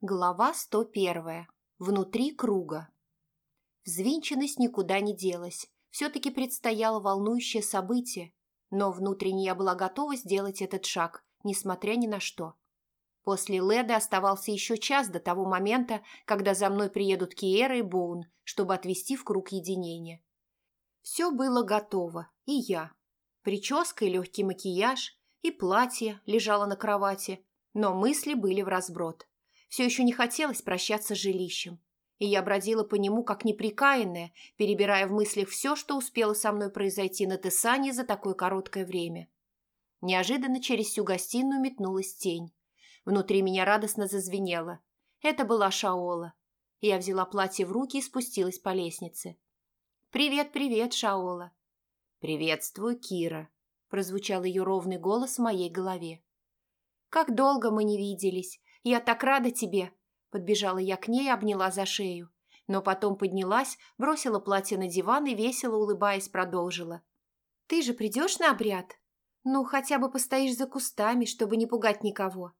Глава 101. Внутри круга. Взвинченность никуда не делась. Все-таки предстояло волнующее событие, но внутренне я была готова сделать этот шаг, несмотря ни на что. После Леда оставался еще час до того момента, когда за мной приедут Киера и Боун, чтобы отвезти в круг единения. Все было готово, и я. Прическа и легкий макияж, и платье лежало на кровати, но мысли были в разброд. Все еще не хотелось прощаться с жилищем, и я бродила по нему как неприкаянная, перебирая в мыслях все, что успело со мной произойти на Тесане за такое короткое время. Неожиданно через всю гостиную метнулась тень. Внутри меня радостно зазвенело. Это была Шаола. Я взяла платье в руки и спустилась по лестнице. «Привет, привет, Шаола!» «Приветствую, Кира!» – прозвучал ее ровный голос в моей голове. «Как долго мы не виделись! Я так рада тебе!» Подбежала я к ней обняла за шею. Но потом поднялась, бросила платье на диван и, весело улыбаясь, продолжила. «Ты же придешь на обряд? Ну, хотя бы постоишь за кустами, чтобы не пугать никого».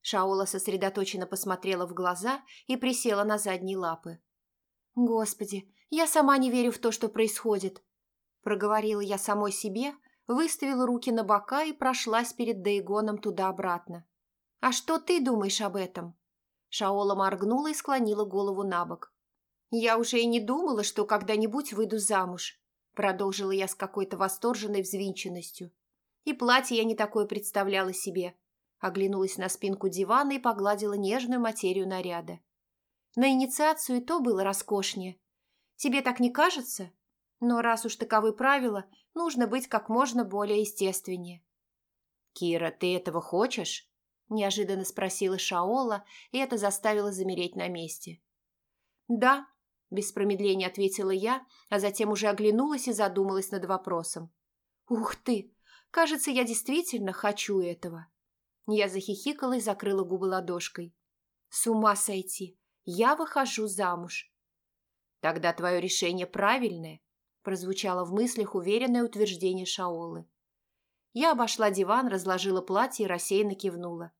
Шаола сосредоточенно посмотрела в глаза и присела на задние лапы. «Господи, я сама не верю в то, что происходит», – проговорила я самой себе, выставила руки на бока и прошлась перед Дейгоном туда-обратно. «А что ты думаешь об этом?» Шаола моргнула и склонила голову на бок. «Я уже и не думала, что когда-нибудь выйду замуж», продолжила я с какой-то восторженной взвинченностью. «И платье я не такое представляла себе». Оглянулась на спинку дивана и погладила нежную материю наряда. На инициацию и то было роскошнее. Тебе так не кажется? Но раз уж таковы правила, нужно быть как можно более естественнее. «Кира, ты этого хочешь?» – неожиданно спросила Шаола, и это заставило замереть на месте. «Да», – без промедления ответила я, а затем уже оглянулась и задумалась над вопросом. «Ух ты! Кажется, я действительно хочу этого». Я захихикала и закрыла губы ладошкой. «С ума сойти! Я выхожу замуж!» «Тогда твое решение правильное», – прозвучало в мыслях уверенное утверждение Шаолы. Я обошла диван, разложила платье и рассеянно кивнула.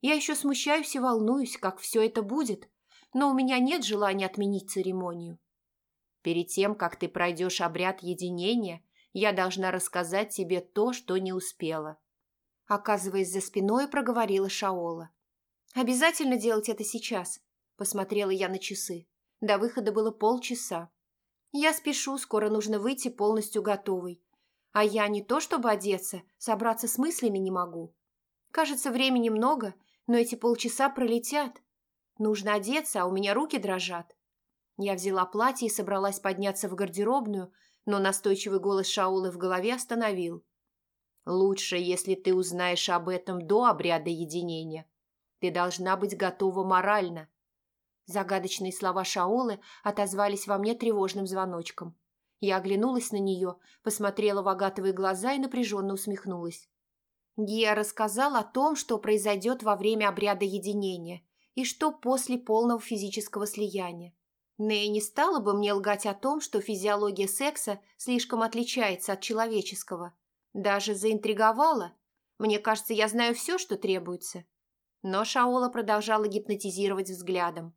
Я еще смущаюсь и волнуюсь, как все это будет, но у меня нет желания отменить церемонию. Перед тем, как ты пройдешь обряд единения, я должна рассказать тебе то, что не успела. Оказываясь за спиной, проговорила Шаола. «Обязательно делать это сейчас», – посмотрела я на часы. До выхода было полчаса. «Я спешу, скоро нужно выйти полностью готовой. А я не то чтобы одеться, собраться с мыслями не могу. Кажется, времени много, но эти полчаса пролетят. Нужно одеться, а у меня руки дрожат. Я взяла платье и собралась подняться в гардеробную, но настойчивый голос Шаулы в голове остановил. «Лучше, если ты узнаешь об этом до обряда единения. Ты должна быть готова морально». Загадочные слова Шаолы отозвались во мне тревожным звоночком. Я оглянулась на нее, посмотрела в агатовые глаза и напряженно усмехнулась. Гия рассказал о том, что произойдет во время обряда единения и что после полного физического слияния. Нэй не стала бы мне лгать о том, что физиология секса слишком отличается от человеческого. Даже заинтриговала. Мне кажется, я знаю все, что требуется. Но Шаола продолжала гипнотизировать взглядом.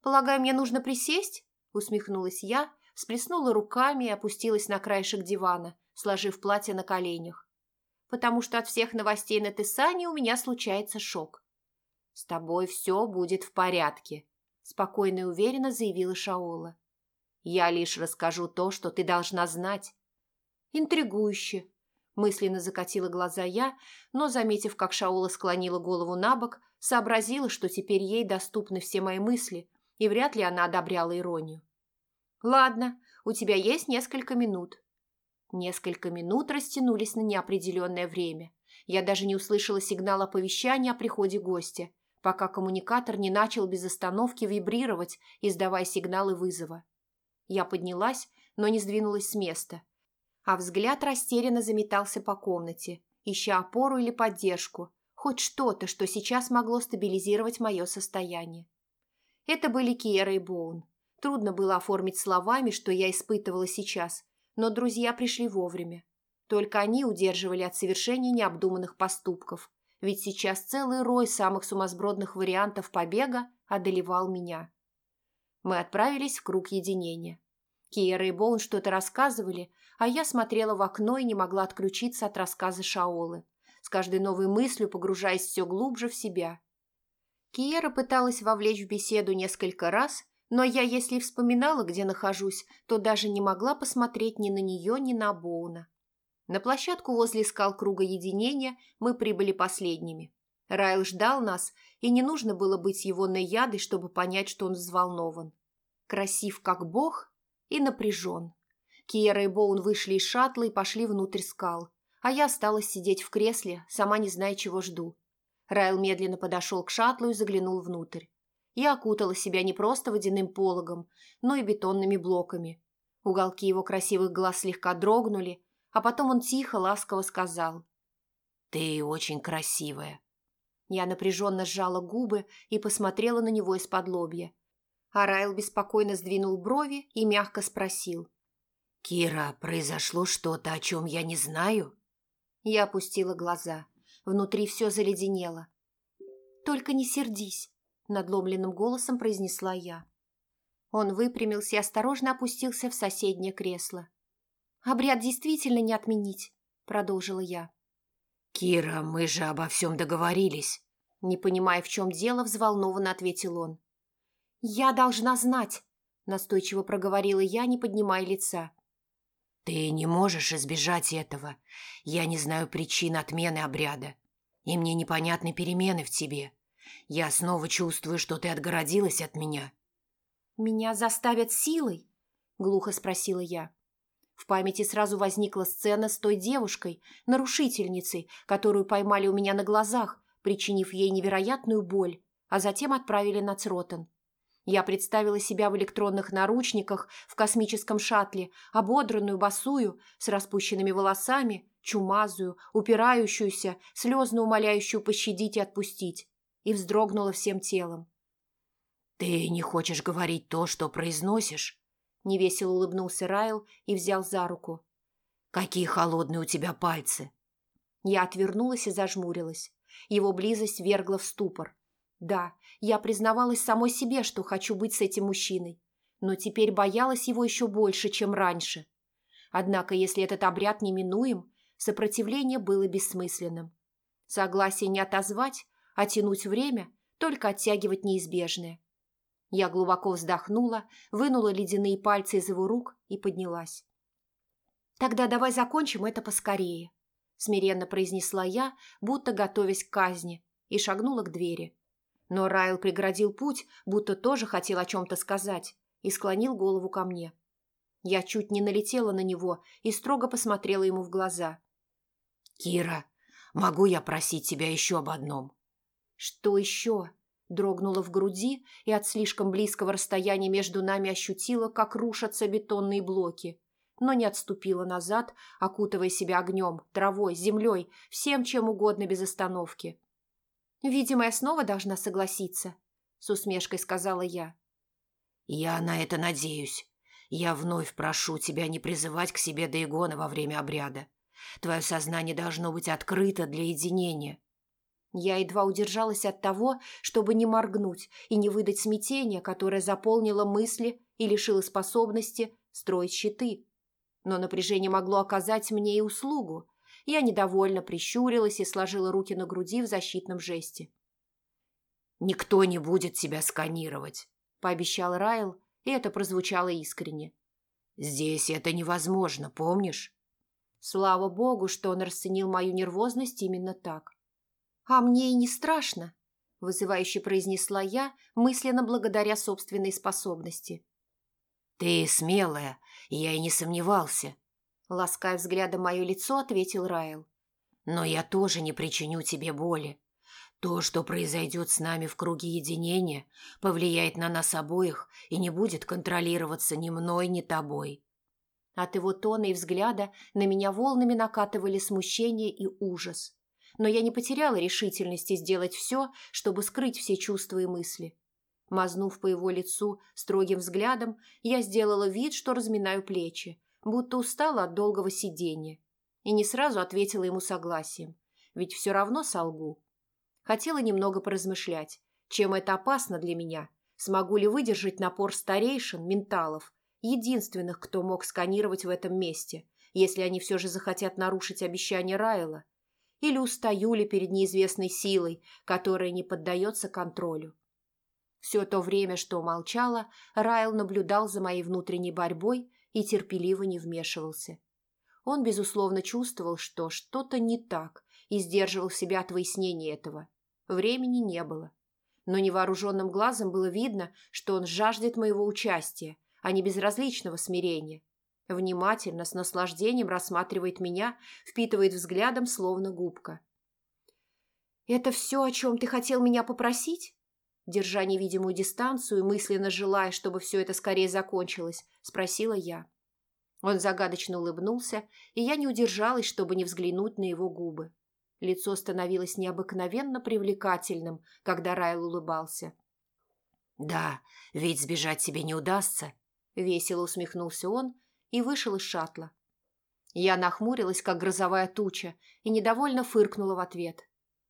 «Полагаю, мне нужно присесть?» – усмехнулась я, всплеснула руками и опустилась на краешек дивана, сложив платье на коленях. Потому что от всех новостей на Тесане у меня случается шок. «С тобой все будет в порядке», – спокойно и уверенно заявила Шаола. «Я лишь расскажу то, что ты должна знать». «Интригующе», – мысленно закатила глаза я, но, заметив, как Шаола склонила голову на бок, сообразила, что теперь ей доступны все мои мысли, и вряд ли она одобряла иронию. «Ладно, у тебя есть несколько минут». Несколько минут растянулись на неопределенное время. Я даже не услышала сигнала оповещания о приходе гостя, пока коммуникатор не начал без остановки вибрировать, издавая сигналы вызова. Я поднялась, но не сдвинулась с места, а взгляд растерянно заметался по комнате, ища опору или поддержку, хоть что-то, что сейчас могло стабилизировать мое состояние. Это были Киера и Боун. Трудно было оформить словами, что я испытывала сейчас, но друзья пришли вовремя. Только они удерживали от совершения необдуманных поступков, ведь сейчас целый рой самых сумасбродных вариантов побега одолевал меня. Мы отправились в круг единения. Киера и Боун что-то рассказывали, а я смотрела в окно и не могла отключиться от рассказа Шаолы, с каждой новой мыслью погружаясь все глубже в себя. Киера пыталась вовлечь в беседу несколько раз, но я, если вспоминала, где нахожусь, то даже не могла посмотреть ни на нее, ни на Боуна. На площадку возле скал круга единения мы прибыли последними. Райл ждал нас, и не нужно было быть его наядой, чтобы понять, что он взволнован. Красив как бог и напряжен. Киера и Боун вышли из шаттла и пошли внутрь скал, а я осталась сидеть в кресле, сама не зная, чего жду. Райл медленно подошел к шаттлу и заглянул внутрь. Я окутала себя не просто водяным пологом, но и бетонными блоками. Уголки его красивых глаз слегка дрогнули, а потом он тихо, ласково сказал. «Ты очень красивая». Я напряженно сжала губы и посмотрела на него из-под лобья. А Райл беспокойно сдвинул брови и мягко спросил. «Кира, произошло что-то, о чем я не знаю?» Я опустила глаза. Внутри все заледенело. «Только не сердись», – надломленным голосом произнесла я. Он выпрямился и осторожно опустился в соседнее кресло. «Обряд действительно не отменить», – продолжила я. «Кира, мы же обо всем договорились», – не понимая, в чем дело, взволнованно ответил он. «Я должна знать», – настойчиво проговорила я, не поднимая лица. «Ты не можешь избежать этого. Я не знаю причин отмены обряда. И мне непонятны перемены в тебе. Я снова чувствую, что ты отгородилась от меня». «Меня заставят силой?» – глухо спросила я. В памяти сразу возникла сцена с той девушкой, нарушительницей, которую поймали у меня на глазах, причинив ей невероятную боль, а затем отправили на Цротон. Я представила себя в электронных наручниках в космическом шаттле, ободранную, босую, с распущенными волосами, чумазую, упирающуюся, слезно умоляющую пощадить и отпустить, и вздрогнула всем телом. «Ты не хочешь говорить то, что произносишь?» Невесело улыбнулся Райл и взял за руку. «Какие холодные у тебя пальцы!» Я отвернулась и зажмурилась. Его близость вергла в ступор. Да, я признавалась самой себе, что хочу быть с этим мужчиной, но теперь боялась его еще больше, чем раньше. Однако, если этот обряд неминуем, сопротивление было бессмысленным. Согласие не отозвать, а тянуть время, только оттягивать неизбежное. Я глубоко вздохнула, вынула ледяные пальцы из его рук и поднялась. «Тогда давай закончим это поскорее», – смиренно произнесла я, будто готовясь к казни, и шагнула к двери. Но Райл преградил путь, будто тоже хотел о чем-то сказать, и склонил голову ко мне. Я чуть не налетела на него и строго посмотрела ему в глаза. «Кира, могу я просить тебя еще об одном?» «Что еще?» Дрогнула в груди и от слишком близкого расстояния между нами ощутила, как рушатся бетонные блоки, но не отступила назад, окутывая себя огнем, травой, землей, всем чем угодно без остановки. «Видимо, я снова должна согласиться», — с усмешкой сказала я. «Я на это надеюсь. Я вновь прошу тебя не призывать к себе Дейгона во время обряда. Твое сознание должно быть открыто для единения». Я едва удержалась от того, чтобы не моргнуть и не выдать смятения, которое заполнило мысли и лишило способности строить щиты. Но напряжение могло оказать мне и услугу, я недовольно прищурилась и сложила руки на груди в защитном жесте. «Никто не будет тебя сканировать», – пообещал Райл, и это прозвучало искренне. «Здесь это невозможно, помнишь?» Слава богу, что он расценил мою нервозность именно так. «А мне и не страшно», – вызывающе произнесла я, мысленно благодаря собственной способности. «Ты смелая, я и не сомневался», Лаская взглядом мое лицо, ответил Райл. «Но я тоже не причиню тебе боли. То, что произойдет с нами в круге единения, повлияет на нас обоих и не будет контролироваться ни мной, ни тобой». От его тона и взгляда на меня волнами накатывали смущение и ужас. Но я не потеряла решительности сделать все, чтобы скрыть все чувства и мысли. Мазнув по его лицу строгим взглядом, я сделала вид, что разминаю плечи, будто устала от долгого сидения, и не сразу ответила ему согласием, ведь все равно солгу. Хотела немного поразмышлять, чем это опасно для меня, смогу ли выдержать напор старейшин, менталов, единственных, кто мог сканировать в этом месте, если они все же захотят нарушить обещание Райла, или устаю ли перед неизвестной силой, которая не поддается контролю. Все то время, что молчала, Райл наблюдал за моей внутренней борьбой и терпеливо не вмешивался. Он, безусловно, чувствовал, что что-то не так, и сдерживал себя от выяснения этого. Времени не было. Но невооруженным глазом было видно, что он жаждет моего участия, а не безразличного смирения. Внимательно, с наслаждением рассматривает меня, впитывает взглядом, словно губка. «Это все, о чем ты хотел меня попросить?» Держа невидимую дистанцию и мысленно желая, чтобы все это скорее закончилось, спросила я. Он загадочно улыбнулся, и я не удержалась, чтобы не взглянуть на его губы. Лицо становилось необыкновенно привлекательным, когда Райл улыбался. «Да, ведь сбежать себе не удастся», — весело усмехнулся он и вышел из шаттла. Я нахмурилась, как грозовая туча, и недовольно фыркнула в ответ.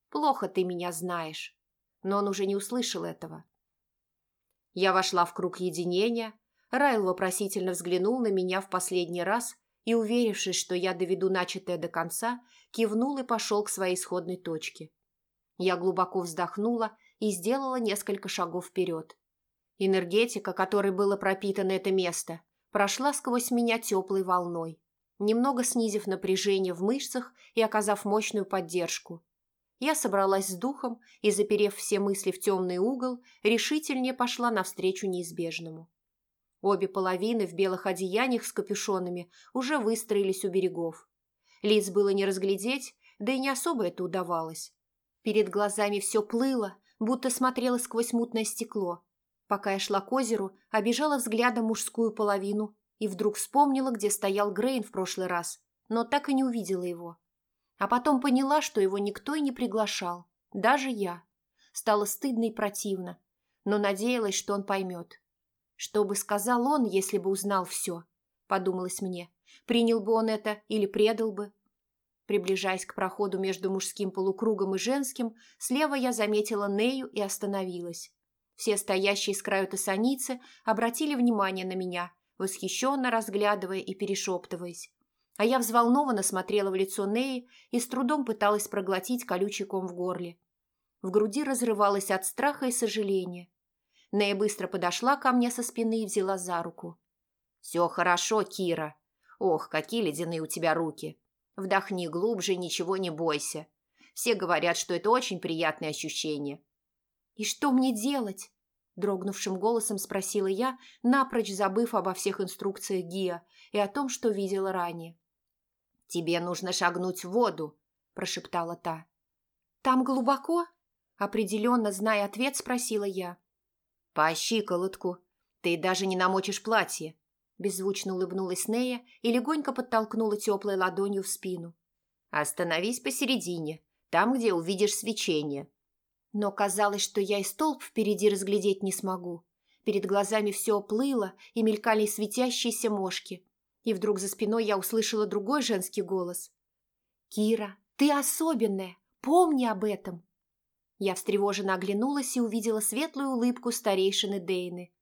«Плохо ты меня знаешь» но он уже не услышал этого. Я вошла в круг единения, Райл вопросительно взглянул на меня в последний раз и, уверившись, что я доведу начатое до конца, кивнул и пошел к своей исходной точке. Я глубоко вздохнула и сделала несколько шагов вперед. Энергетика, которой было пропитано это место, прошла сквозь меня теплой волной, немного снизив напряжение в мышцах и оказав мощную поддержку. Я собралась с духом и, заперев все мысли в темный угол, решительнее пошла навстречу неизбежному. Обе половины в белых одеяниях с капюшонами уже выстроились у берегов. Лиц было не разглядеть, да и не особо это удавалось. Перед глазами все плыло, будто смотрела сквозь мутное стекло. Пока я шла к озеру, обижала взглядом мужскую половину и вдруг вспомнила, где стоял Грейн в прошлый раз, но так и не увидела его. А потом поняла, что его никто и не приглашал, даже я. Стало стыдно и противно, но надеялась, что он поймет. Что бы сказал он, если бы узнал все, подумалось мне. Принял бы он это или предал бы. Приближаясь к проходу между мужским полукругом и женским, слева я заметила Нею и остановилась. Все стоящие с краю тессаницы обратили внимание на меня, восхищенно разглядывая и перешептываясь. А я взволнованно смотрела в лицо Неи и с трудом пыталась проглотить колючий ком в горле. В груди разрывалась от страха и сожаления. Нея быстро подошла ко мне со спины и взяла за руку. «Все хорошо, Кира. Ох, какие ледяные у тебя руки. Вдохни глубже, ничего не бойся. Все говорят, что это очень приятное ощущение». «И что мне делать?» Дрогнувшим голосом спросила я, напрочь забыв обо всех инструкциях Гия и о том, что видела ранее. «Тебе нужно шагнуть в воду», – прошептала та. «Там глубоко?» – определенно, зная ответ, спросила я. «По щиколотку. Ты даже не намочишь платье», – беззвучно улыбнулась Нея и легонько подтолкнула теплой ладонью в спину. «Остановись посередине, там, где увидишь свечение». Но казалось, что я и столб впереди разглядеть не смогу. Перед глазами все плыло, и мелькали светящиеся мошки и вдруг за спиной я услышала другой женский голос. «Кира, ты особенная! Помни об этом!» Я встревоженно оглянулась и увидела светлую улыбку старейшины Дейны.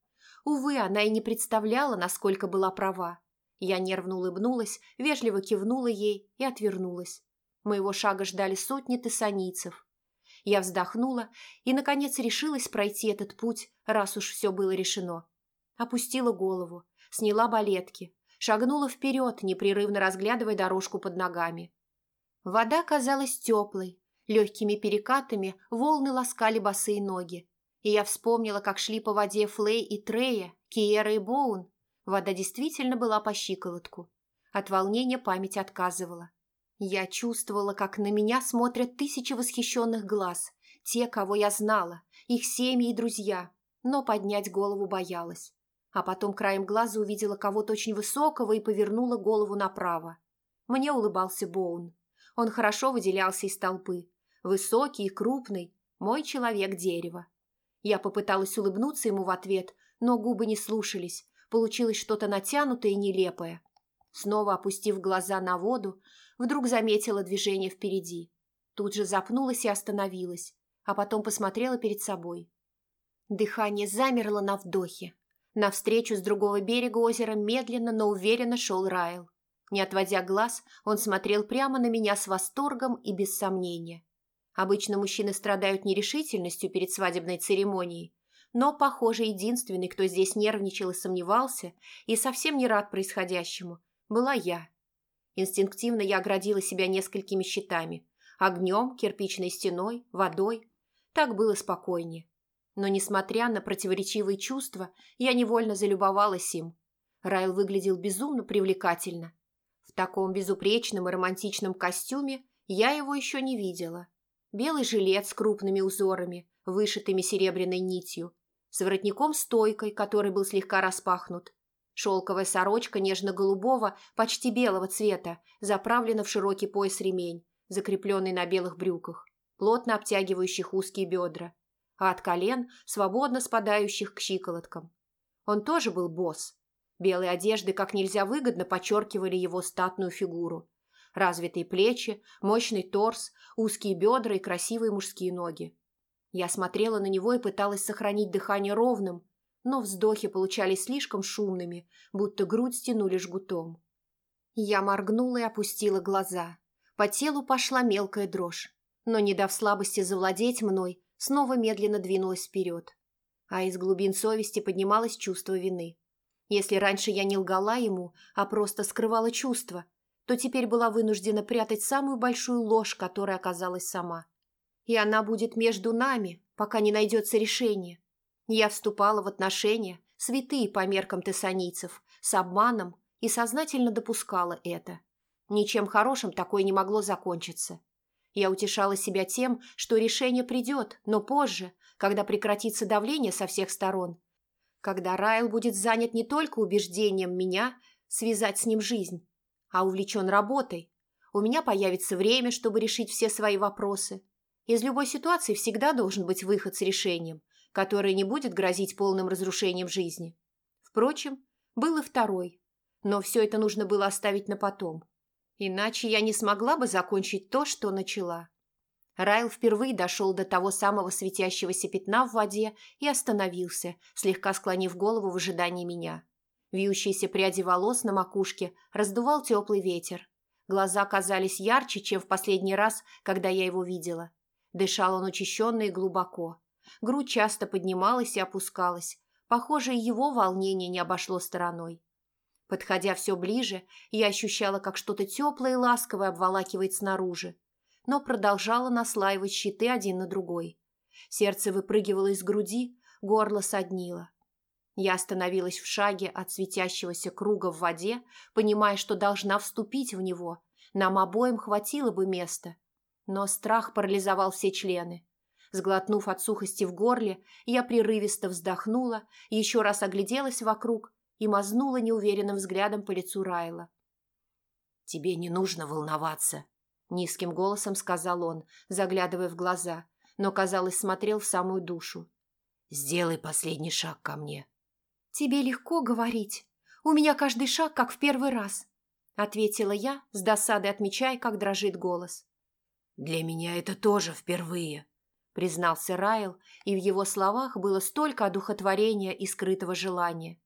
Увы, она и не представляла, насколько была права. Я нервно улыбнулась, вежливо кивнула ей и отвернулась. Моего шага ждали сотни тессанийцев. Я вздохнула и, наконец, решилась пройти этот путь, раз уж все было решено. Опустила голову, сняла балетки, шагнула вперед, непрерывно разглядывая дорожку под ногами. Вода казалась теплой, легкими перекатами волны ласкали босые ноги. И я вспомнила, как шли по воде Флей и Трея, Киера и Боун. Вода действительно была по щиколотку. От волнения память отказывала. Я чувствовала, как на меня смотрят тысячи восхищенных глаз, те, кого я знала, их семьи и друзья, но поднять голову боялась а потом краем глаза увидела кого-то очень высокого и повернула голову направо. Мне улыбался Боун. Он хорошо выделялся из толпы. Высокий и крупный, мой человек-дерево. Я попыталась улыбнуться ему в ответ, но губы не слушались, получилось что-то натянутое и нелепое. Снова опустив глаза на воду, вдруг заметила движение впереди. Тут же запнулась и остановилась. а потом посмотрела перед собой. Дыхание замерло на вдохе. Навстречу с другого берега озера медленно, но уверенно шел Райл. Не отводя глаз, он смотрел прямо на меня с восторгом и без сомнения. Обычно мужчины страдают нерешительностью перед свадебной церемонией, но, похоже, единственный, кто здесь нервничал и сомневался, и совсем не рад происходящему, была я. Инстинктивно я оградила себя несколькими щитами – огнем, кирпичной стеной, водой. Так было спокойнее. Но, несмотря на противоречивые чувства, я невольно залюбовалась им. Райл выглядел безумно привлекательно. В таком безупречном и романтичном костюме я его еще не видела. Белый жилет с крупными узорами, вышитыми серебряной нитью, с воротником-стойкой, который был слегка распахнут. Шелковая сорочка нежно-голубого, почти белого цвета, заправлена в широкий пояс-ремень, закрепленный на белых брюках, плотно обтягивающих узкие бедра, а от колен свободно спадающих к щиколоткам. Он тоже был босс. Белые одежды как нельзя выгодно подчеркивали его статную фигуру. Развитые плечи, мощный торс, узкие бедра и красивые мужские ноги. Я смотрела на него и пыталась сохранить дыхание ровным, но вздохи получались слишком шумными, будто грудь стянули жгутом. Я моргнула и опустила глаза. По телу пошла мелкая дрожь, но, не дав слабости завладеть мной, снова медленно двинулась вперед. А из глубин совести поднималось чувство вины. Если раньше я не лгала ему, а просто скрывала чувства, то теперь была вынуждена прятать самую большую ложь, которая оказалась сама и она будет между нами, пока не найдется решение. Я вступала в отношения, святые по меркам тессанийцев, с обманом и сознательно допускала это. Ничем хорошим такое не могло закончиться. Я утешала себя тем, что решение придет, но позже, когда прекратится давление со всех сторон. Когда Райл будет занят не только убеждением меня связать с ним жизнь, а увлечен работой, у меня появится время, чтобы решить все свои вопросы – из любой ситуации всегда должен быть выход с решением, которое не будет грозить полным разрушением жизни. Впрочем, был и второй, но все это нужно было оставить на потом. Иначе я не смогла бы закончить то, что начала. Райл впервые дошел до того самого светящегося пятна в воде и остановился, слегка склонив голову в ожидании меня. Вьющиеся пряди волос на макушке раздувал теплый ветер. Глаза казались ярче, чем в последний раз, когда я его видела. Дышал он учащенно и глубоко. Грудь часто поднималась и опускалась. Похоже, его волнение не обошло стороной. Подходя все ближе, я ощущала, как что-то теплое и ласковое обволакивает снаружи, но продолжала наслаивать щиты один на другой. Сердце выпрыгивало из груди, горло соднило. Я остановилась в шаге от светящегося круга в воде, понимая, что должна вступить в него. Нам обоим хватило бы места. Но страх парализовал все члены. Сглотнув от сухости в горле, я прерывисто вздохнула, еще раз огляделась вокруг и мазнула неуверенным взглядом по лицу Райла. «Тебе не нужно волноваться», — низким голосом сказал он, заглядывая в глаза, но, казалось, смотрел в самую душу. «Сделай последний шаг ко мне». «Тебе легко говорить. У меня каждый шаг, как в первый раз», — ответила я, с досадой отмечая, как дрожит голос. «Для меня это тоже впервые», — признался Райл, и в его словах было столько одухотворения и скрытого желания.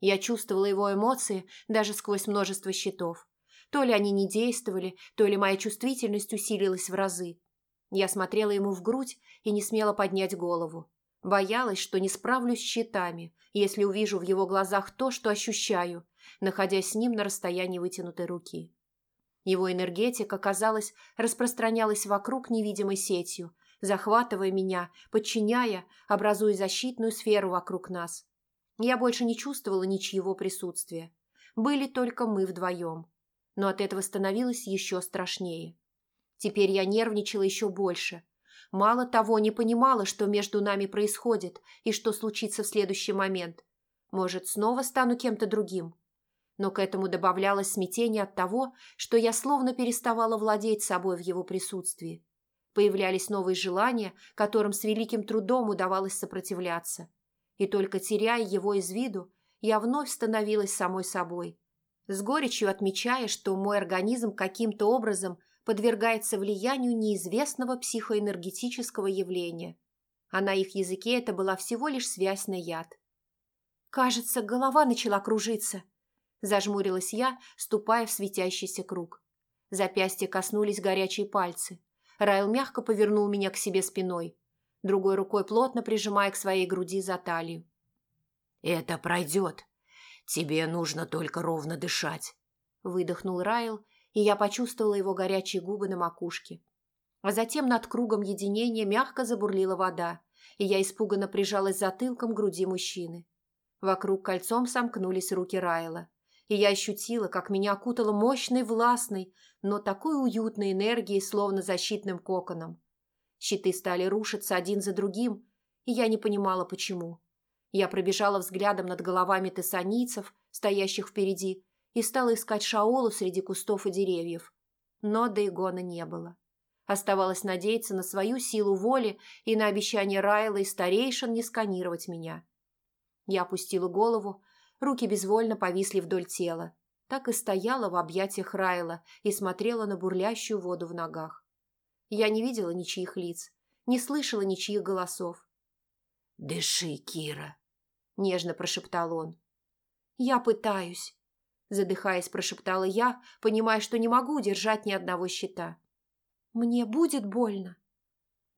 Я чувствовала его эмоции даже сквозь множество щитов. То ли они не действовали, то ли моя чувствительность усилилась в разы. Я смотрела ему в грудь и не смела поднять голову. Боялась, что не справлюсь с щитами, если увижу в его глазах то, что ощущаю, находясь с ним на расстоянии вытянутой руки. Его энергетика, казалось, распространялась вокруг невидимой сетью, захватывая меня, подчиняя, образуя защитную сферу вокруг нас. Я больше не чувствовала ничьего присутствия. Были только мы вдвоем. Но от этого становилось еще страшнее. Теперь я нервничала еще больше. Мало того, не понимала, что между нами происходит и что случится в следующий момент. Может, снова стану кем-то другим? но к этому добавлялось смятение от того, что я словно переставала владеть собой в его присутствии. Появлялись новые желания, которым с великим трудом удавалось сопротивляться. И только теряя его из виду, я вновь становилась самой собой. С горечью отмечая, что мой организм каким-то образом подвергается влиянию неизвестного психоэнергетического явления, а на их языке это была всего лишь связь на яд. «Кажется, голова начала кружиться», – зажмурилась я, ступая в светящийся круг. Запястья коснулись горячие пальцы. Райл мягко повернул меня к себе спиной, другой рукой плотно прижимая к своей груди за талию. «Это пройдет. Тебе нужно только ровно дышать», – выдохнул Райл, и я почувствовала его горячие губы на макушке. А затем над кругом единения мягко забурлила вода, и я испуганно прижалась затылком к груди мужчины. Вокруг кольцом сомкнулись руки Райла, и я ощутила, как меня окутало мощной, властной, но такой уютной энергией, словно защитным коконом. Щиты стали рушиться один за другим, и я не понимала, почему. Я пробежала взглядом над головами тессанийцев, стоящих впереди, и стала искать Шаолу среди кустов и деревьев. Но Дейгона не было. Оставалось надеяться на свою силу воли и на обещание Райла и старейшин не сканировать меня. Я опустила голову, руки безвольно повисли вдоль тела. Так и стояла в объятиях Райла и смотрела на бурлящую воду в ногах. Я не видела ничьих лиц, не слышала ничьих голосов. «Дыши, Кира», — нежно прошептал он. «Я пытаюсь», задыхаясь, прошептала я, понимая, что не могу удержать ни одного щита. «Мне будет больно?»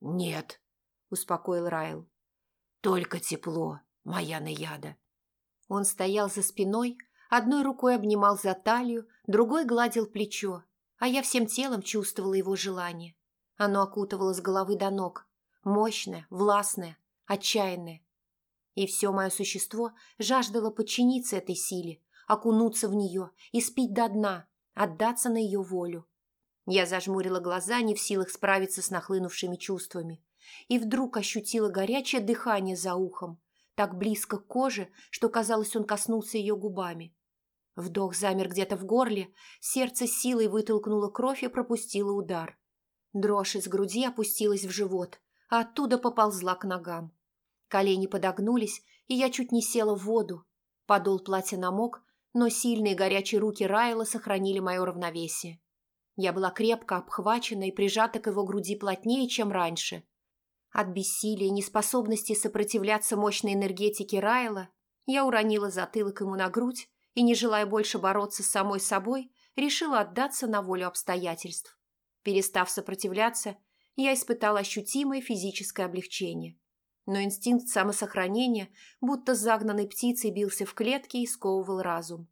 «Нет», — успокоил Райл. «Только тепло, моя наяда». Он стоял за спиной, одной рукой обнимал за талию, другой гладил плечо, а я всем телом чувствовала его желание. Оно окутывало с головы до ног, мощное, властное, отчаянное. И все мое существо жаждало подчиниться этой силе, окунуться в нее, и спить до дна, отдаться на ее волю. Я зажмурила глаза, не в силах справиться с нахлынувшими чувствами, и вдруг ощутила горячее дыхание за ухом, так близко к коже, что, казалось, он коснулся ее губами. Вдох замер где-то в горле, сердце силой вытолкнуло кровь и пропустило удар. Дрожь из груди опустилась в живот, а оттуда поползла к ногам. Колени подогнулись, и я чуть не села в воду. Подол платья намок, но сильные горячие руки Райла сохранили мое равновесие. Я была крепко обхвачена и прижата к его груди плотнее, чем раньше. От бессилия и неспособности сопротивляться мощной энергетике Райла я уронила затылок ему на грудь и, не желая больше бороться с самой собой, решила отдаться на волю обстоятельств. Перестав сопротивляться, я испытала ощутимое физическое облегчение. Но инстинкт самосохранения, будто загнанной птицей, бился в клетке и сковывал разум.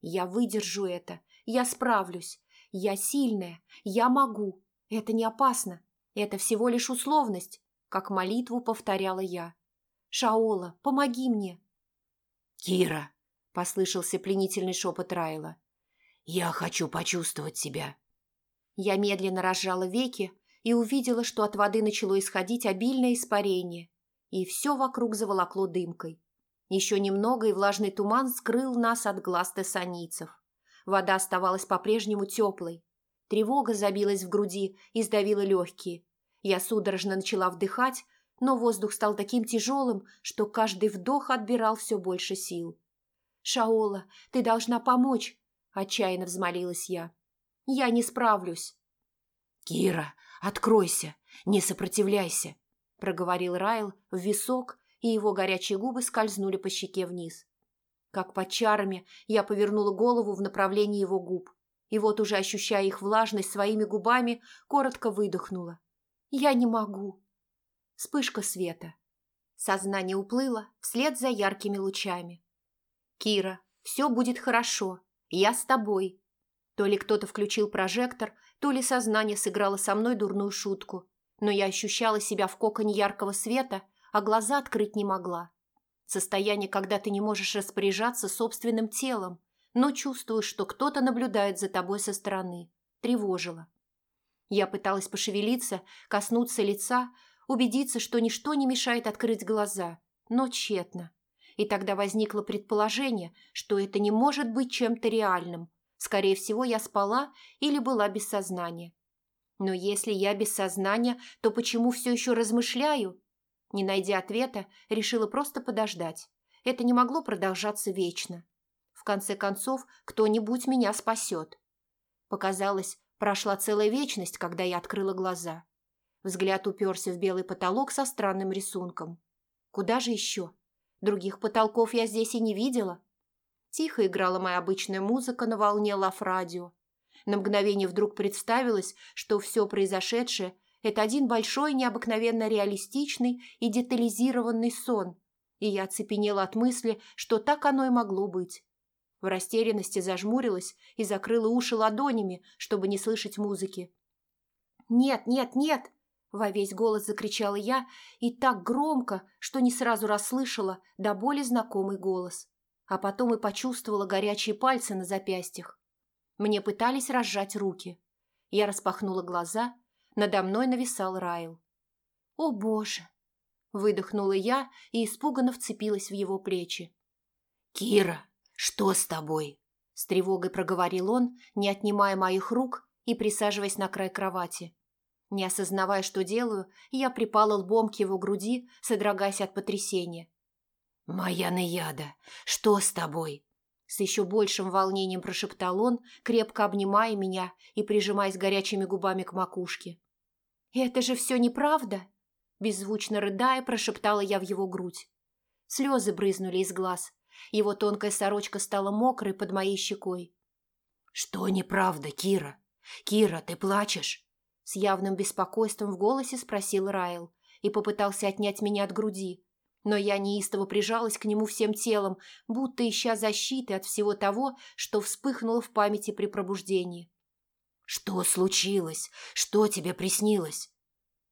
Я выдержу это, я справлюсь, я сильная, я могу, это не опасно, это всего лишь условность, как молитву повторяла я. «Шаола, помоги мне!» «Кира!» – послышался пленительный шепот Райла. «Я хочу почувствовать тебя!» Я медленно разжала веки и увидела, что от воды начало исходить обильное испарение, и все вокруг заволокло дымкой. Еще немного, и влажный туман скрыл нас от глаз тессанийцев. Вода оставалась по-прежнему теплой. Тревога забилась в груди и сдавила легкие. Я судорожно начала вдыхать, но воздух стал таким тяжелым, что каждый вдох отбирал все больше сил. «Шаола, ты должна помочь!» – отчаянно взмолилась я. «Я не справлюсь!» «Кира, откройся! Не сопротивляйся!» проговорил Райл в висок, и его горячие губы скользнули по щеке вниз. Как под чарами я повернула голову в направлении его губ, и вот уже ощущая их влажность своими губами, коротко выдохнула. «Я не могу!» Вспышка света. Сознание уплыло вслед за яркими лучами. «Кира, все будет хорошо. Я с тобой». То ли кто-то включил прожектор, то ли сознание сыграло со мной дурную шутку, но я ощущала себя в коконе яркого света, а глаза открыть не могла. Состояние, когда ты не можешь распоряжаться собственным телом, но чувствуешь, что кто-то наблюдает за тобой со стороны, тревожило. Я пыталась пошевелиться, коснуться лица, убедиться, что ничто не мешает открыть глаза, но тщетно. И тогда возникло предположение, что это не может быть чем-то реальным. Скорее всего, я спала или была без сознания. Но если я без сознания, то почему все еще размышляю? Не найдя ответа, решила просто подождать. Это не могло продолжаться вечно. В конце концов, кто-нибудь меня спасет. Показалось, Прошла целая вечность, когда я открыла глаза. Взгляд уперся в белый потолок со странным рисунком. Куда же еще? Других потолков я здесь и не видела. Тихо играла моя обычная музыка на волне лав-радио. На мгновение вдруг представилось, что все произошедшее – это один большой, необыкновенно реалистичный и детализированный сон, и я оцепенела от мысли, что так оно и могло быть. В растерянности зажмурилась и закрыла уши ладонями, чтобы не слышать музыки. «Нет, нет, нет!» – во весь голос закричала я, и так громко, что не сразу расслышала до боли знакомый голос. А потом и почувствовала горячие пальцы на запястьях. Мне пытались разжать руки. Я распахнула глаза, надо мной нависал Райл. «О, Боже!» – выдохнула я и испуганно вцепилась в его плечи. «Кира!» «Что с тобой?» – с тревогой проговорил он, не отнимая моих рук и присаживаясь на край кровати. Не осознавая, что делаю, я припала лбом к его груди, содрогаясь от потрясения. «Моя Наяда, что с тобой?» С еще большим волнением прошептал он, крепко обнимая меня и прижимаясь горячими губами к макушке. «Это же все неправда?» Беззвучно рыдая, прошептала я в его грудь. Слезы брызнули из глаз, его тонкая сорочка стала мокрой под моей щекой. «Что неправда, Кира? Кира, ты плачешь?» С явным беспокойством в голосе спросил Райл и попытался отнять меня от груди. Но я неистово прижалась к нему всем телом, будто ища защиты от всего того, что вспыхнуло в памяти при пробуждении. «Что случилось? Что тебе приснилось?»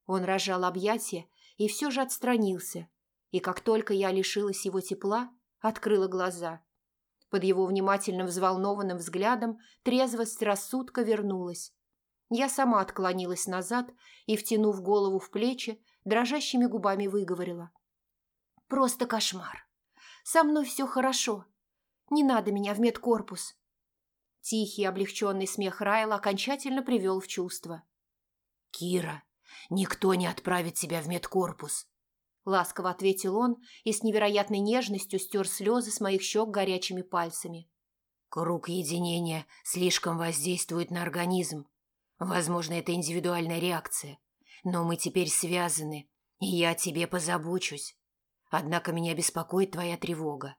Он разжал объятия и все же отстранился. И как только я лишилась его тепла, открыла глаза. Под его внимательным взволнованным взглядом трезвость рассудка вернулась. Я сама отклонилась назад и, втянув голову в плечи, дрожащими губами выговорила. «Просто кошмар. Со мной все хорошо. Не надо меня в медкорпус». Тихий, облегченный смех Райла окончательно привел в чувство. «Кира, никто не отправит тебя в медкорпус. Ласково ответил он и с невероятной нежностью стер слезы с моих щек горячими пальцами. Круг единения слишком воздействует на организм. Возможно, это индивидуальная реакция. Но мы теперь связаны, и я тебе позабочусь. Однако меня беспокоит твоя тревога.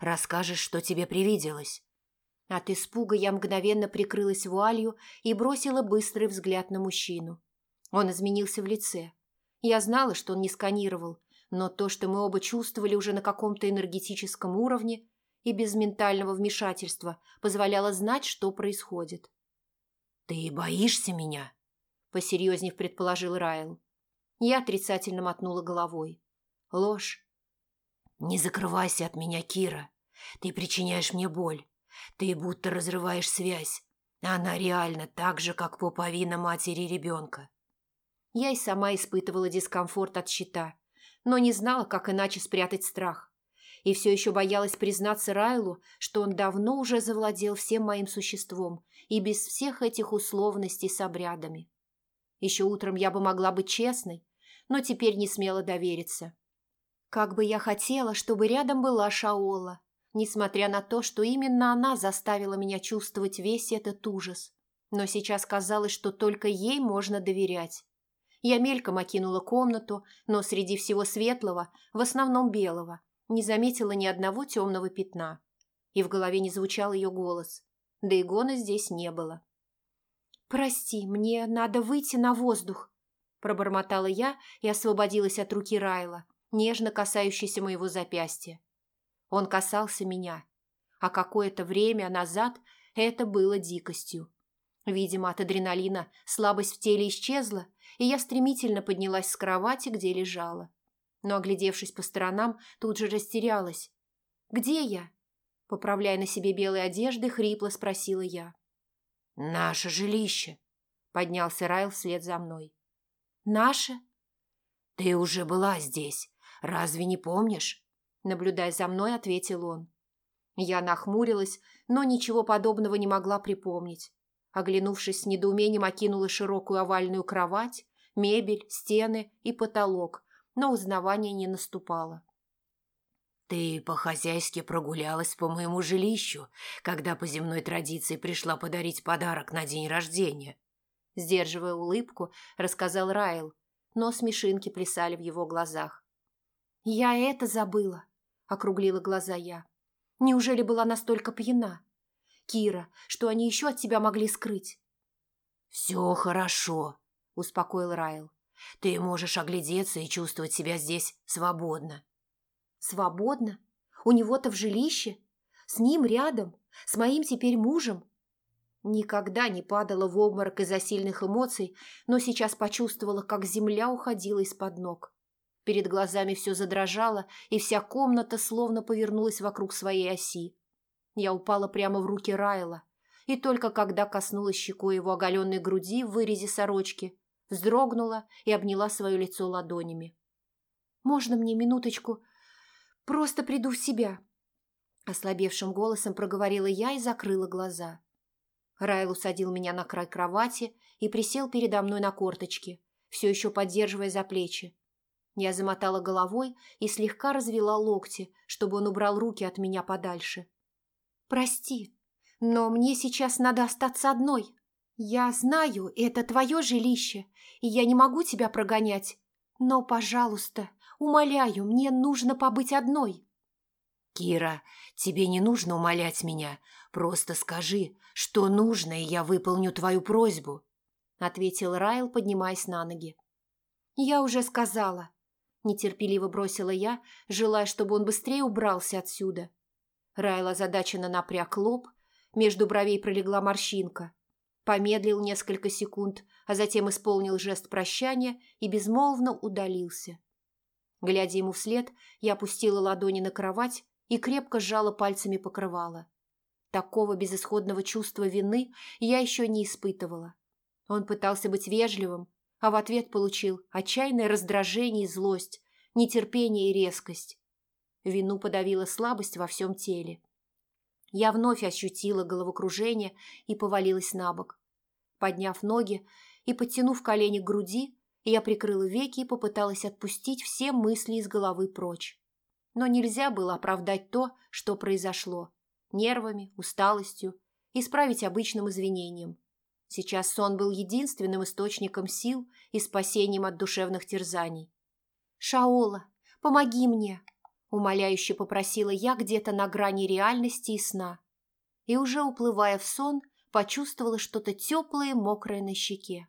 Расскажешь, что тебе привиделось?» От испуга я мгновенно прикрылась вуалью и бросила быстрый взгляд на мужчину. Он изменился в лице. Я знала, что он не сканировал, но то, что мы оба чувствовали уже на каком-то энергетическом уровне и без ментального вмешательства, позволяло знать, что происходит. «Ты боишься меня?» – посерьезнее предположил Райл. Я отрицательно мотнула головой. Ложь. «Не закрывайся от меня, Кира. Ты причиняешь мне боль. Ты будто разрываешь связь. Она реально так же, как пуповина матери ребенка». Я и сама испытывала дискомфорт от щита – но не знала, как иначе спрятать страх. И все еще боялась признаться Райлу, что он давно уже завладел всем моим существом и без всех этих условностей с обрядами. Еще утром я бы могла быть честной, но теперь не смела довериться. Как бы я хотела, чтобы рядом была Шаола, несмотря на то, что именно она заставила меня чувствовать весь этот ужас. Но сейчас казалось, что только ей можно доверять. Я мельком окинула комнату, но среди всего светлого, в основном белого, не заметила ни одного темного пятна. И в голове не звучал ее голос. Да и Гона здесь не было. «Прости, мне надо выйти на воздух», – пробормотала я и освободилась от руки Райла, нежно касающейся моего запястья. Он касался меня, а какое-то время назад это было дикостью. Видимо, от адреналина слабость в теле исчезла, и я стремительно поднялась с кровати, где лежала. Но, оглядевшись по сторонам, тут же растерялась. «Где я?» Поправляя на себе белые одежды, хрипло спросила я. «Наше жилище», — поднялся Райл вслед за мной. «Наше?» «Ты уже была здесь, разве не помнишь?» Наблюдая за мной, ответил он. Я нахмурилась, но ничего подобного не могла припомнить. Оглянувшись с недоумением, окинула широкую овальную кровать, мебель, стены и потолок, но узнавание не наступало. «Ты по-хозяйски прогулялась по моему жилищу, когда по земной традиции пришла подарить подарок на день рождения», Сдерживая улыбку, рассказал Райл, но смешинки плясали в его глазах. «Я это забыла», — округлила глаза я. «Неужели была настолько пьяна? Кира, что они еще от тебя могли скрыть?» «Все хорошо», — успокоил Райл. «Ты можешь оглядеться и чувствовать себя здесь свободно». «Свободно? У него-то в жилище? С ним рядом? С моим теперь мужем?» Никогда не падала в обморок из-за сильных эмоций, но сейчас почувствовала, как земля уходила из-под ног. Перед глазами все задрожало, и вся комната словно повернулась вокруг своей оси. Я упала прямо в руки Райла, и только когда коснулась щекой его оголенной груди в вырезе сорочки, вздрогнула и обняла свое лицо ладонями. «Можно мне минуточку? Просто приду в себя!» Ослабевшим голосом проговорила я и закрыла глаза. Райл усадил меня на край кровати и присел передо мной на корточки, все еще поддерживая за плечи. Я замотала головой и слегка развела локти, чтобы он убрал руки от меня подальше. «Прости, но мне сейчас надо остаться одной. Я знаю, это твое жилище, и я не могу тебя прогонять. Но, пожалуйста, умоляю, мне нужно побыть одной». «Кира, тебе не нужно умолять меня. Просто скажи, что нужно, и я выполню твою просьбу», — ответил Райл, поднимаясь на ноги. «Я уже сказала», — нетерпеливо бросила я, желая, чтобы он быстрее убрался отсюда. Райл озадаченно напряг лоб, между бровей пролегла морщинка. Помедлил несколько секунд, а затем исполнил жест прощания и безмолвно удалился. Глядя ему вслед, я опустила ладони на кровать и крепко сжала пальцами покрывало. Такого безысходного чувства вины я еще не испытывала. Он пытался быть вежливым, а в ответ получил отчаянное раздражение и злость, нетерпение и резкость. Вину подавила слабость во всем теле. Я вновь ощутила головокружение и повалилась на бок. Подняв ноги и подтянув колени к груди, я прикрыла веки и попыталась отпустить все мысли из головы прочь. Но нельзя было оправдать то, что произошло. Нервами, усталостью, исправить обычным извинением. Сейчас сон был единственным источником сил и спасением от душевных терзаний. «Шаола, помоги мне!» Умоляюще попросила я где-то на грани реальности и сна. И уже уплывая в сон, почувствовала что-то теплое и мокрое на щеке.